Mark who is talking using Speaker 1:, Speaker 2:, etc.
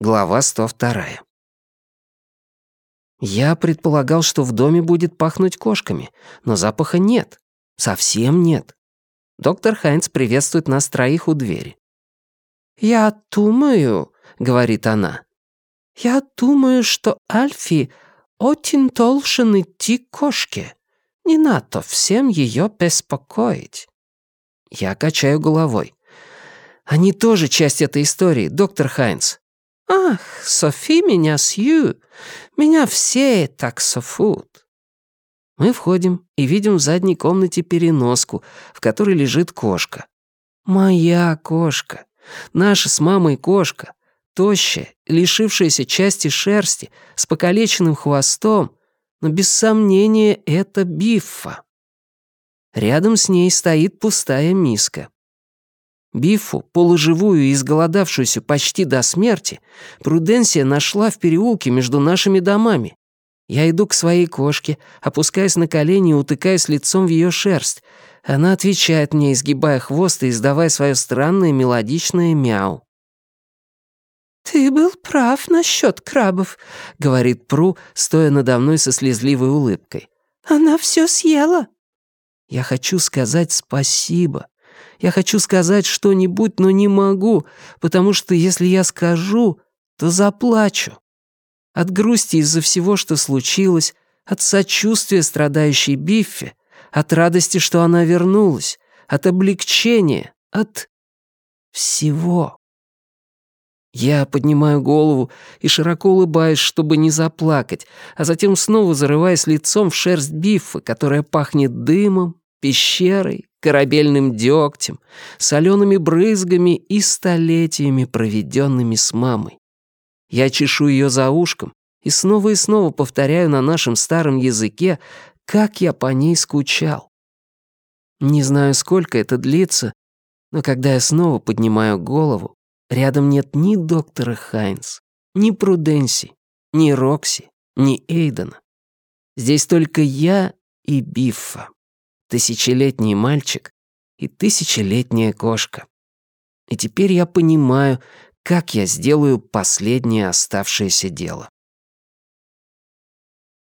Speaker 1: Глава 102. Я предполагал, что в доме будет пахнуть кошками, но запаха нет. Совсем нет. Доктор Хайнц приветствует нас троих у двери. «Я думаю», — говорит она, — «я думаю, что Альфи очень должен идти к кошке. Не надо всем ее беспокоить». Я качаю головой. «Они тоже часть этой истории, доктор Хайнц. «Ах, Софи меня Сью! Меня все так софут!» Мы входим и видим в задней комнате переноску, в которой лежит кошка. Моя кошка. Наша с мамой кошка. Тощая, лишившаяся части шерсти, с покалеченным хвостом, но без сомнения это Биффа. Рядом с ней стоит пустая миска. Бифу, полуживую и изголодавшуюся почти до смерти, Пруденсия нашла в переулке между нашими домами. Я иду к своей кошке, опускаясь на колени и утыкаясь лицом в ее шерсть. Она отвечает мне, изгибая хвост и издавая свое странное мелодичное мяу. «Ты был прав насчет крабов», — говорит Пру, стоя надо мной со слезливой улыбкой. «Она все съела». Я хочу сказать спасибо, я хочу сказать что-нибудь, но не могу, потому что если я скажу, то заплачу. От грусти из-за всего, что случилось, от сочувствия страдающей Биффи, от радости, что она вернулась, от облегчения, от всего. Я поднимаю голову и широко улыбаюсь, чтобы не заплакать, а затем снова зарываясь лицом в шерсть Биффа, которая пахнет дымом, пещерой, корабельным дегтем, солеными брызгами и столетиями, проведенными с мамой. Я чешу ее за ушком и снова и снова повторяю на нашем старом языке, как я по ней скучал. Не знаю, сколько это длится, но когда я снова поднимаю голову, рядом нет ни доктора Хайнс, ни Пруденси, ни Рокси, ни Эйдена. Здесь только я и Биффа тысячелетний мальчик и тысячелетняя кошка. И теперь я понимаю, как я сделаю последнее оставшееся дело.